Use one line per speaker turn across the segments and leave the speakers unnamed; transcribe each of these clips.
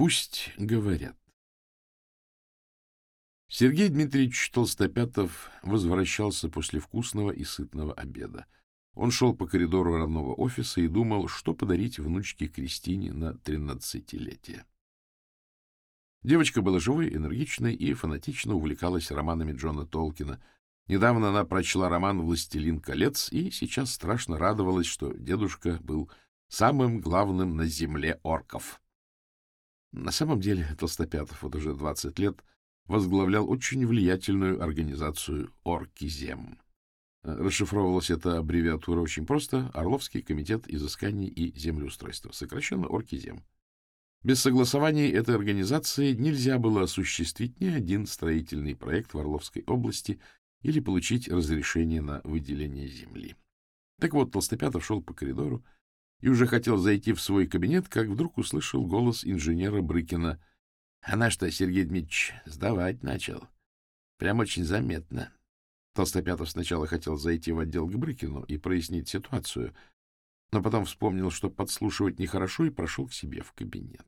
Пусть говорят. Сергей Дмитриевич Толстопятов возвращался после вкусного и сытного обеда. Он шел по коридору родного офиса и думал, что подарить внучке Кристине на тринадцатилетие. Девочка была живой, энергичной и фанатично увлекалась романами Джона Толкина. Недавно она прочла роман «Властелин колец» и сейчас страшно радовалась, что дедушка был самым главным на земле орков. На самом деле Толстопятов вот уже 20 лет возглавлял очень влиятельную организацию «Оркизем». Расшифровывалась эта аббревиатура очень просто — Орловский комитет изысканий и землеустройства, сокращенно «Оркизем». Без согласований этой организации нельзя было осуществить ни один строительный проект в Орловской области или получить разрешение на выделение земли. Так вот, Толстопятов шел по коридору и уже хотел зайти в свой кабинет, как вдруг услышал голос инженера Брыкина — она что, Сергей Дмитриевич, сдавать начал? Прям очень заметно. Толстопятов сначала хотел зайти в отдел к Брыкину и прояснить ситуацию, но потом вспомнил, что подслушивать нехорошо, и прошел к себе в кабинет.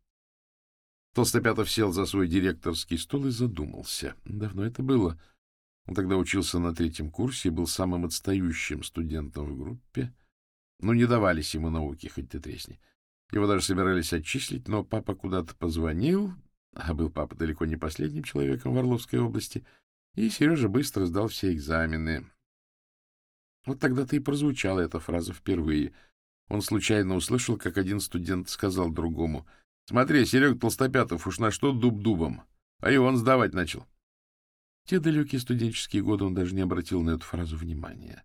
Толстопятов сел за свой директорский стол и задумался. Давно это было. Он тогда учился на третьем курсе и был самым отстающим студентом в группе. Ну, не давались ему науки, хоть ты тресни. Его даже собирались отчислить, но папа куда-то позвонил, а был папа далеко не последним человеком в Орловской области, и Сережа быстро сдал все экзамены. Вот тогда-то и прозвучала эта фраза впервые. Он случайно услышал, как один студент сказал другому, «Смотри, Серега Толстопятов уж на что дуб дубом, а и он сдавать начал». Те далекие студенческие годы он даже не обратил на эту фразу внимания.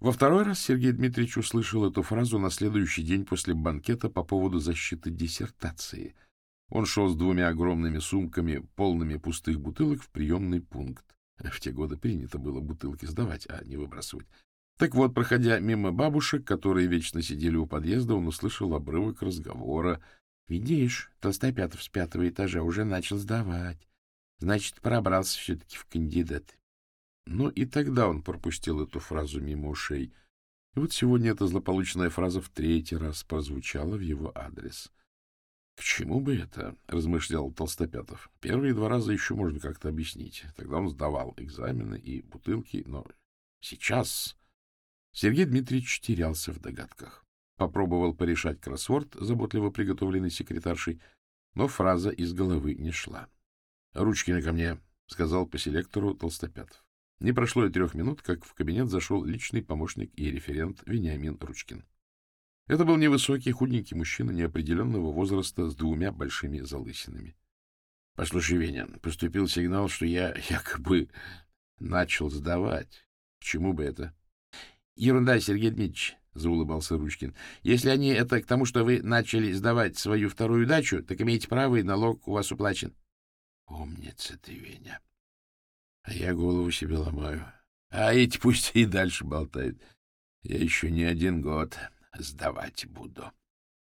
Во второй раз Сергей Дмитриевич услышал эту фразу на следующий день после банкета по поводу защиты диссертации — он шел с двумя огромными сумками, полными пустых бутылок, в приемный пункт. В те годы принято было бутылки сдавать, а не выбрасывать. Так вот, проходя мимо бабушек, которые вечно сидели у подъезда, он услышал обрывок разговора. — Видишь, Толстопятов с пятого этажа уже начал сдавать. Значит, пробрался все-таки в кандидаты. Но и тогда он пропустил эту фразу мимо ушей. И вот сегодня эта злополучная фраза в третий раз прозвучала в его адрес —— К чему бы это? — размышлял Толстопятов. Первые два раза еще можно как-то объяснить. Тогда он сдавал экзамены и бутылки, но сейчас... Сергей Дмитриевич терялся в догадках. Попробовал порешать кроссворд, заботливо приготовленный секретаршей, но фраза из головы не шла. — Ручкины ко мне, — сказал по селектору Толстопятов. Не прошло и трех минут, как в кабинет зашел личный помощник и референт Вениамин Ручкин. Это был невысокий, худенький мужчина неопределенного возраста с двумя большими залысинами. — Послушай, Веня, поступил сигнал, что я якобы начал сдавать. К чему бы это? — Ерунда, Сергей Дмитриевич, — заулыбался Ручкин. — Если они это к тому, что вы начали сдавать свою вторую дачу, так имеете право, и налог у вас уплачен. — Умница ты, Веня. А я голову себе ломаю. А эти пусть и дальше болтают. Я еще не один год сдавать буду.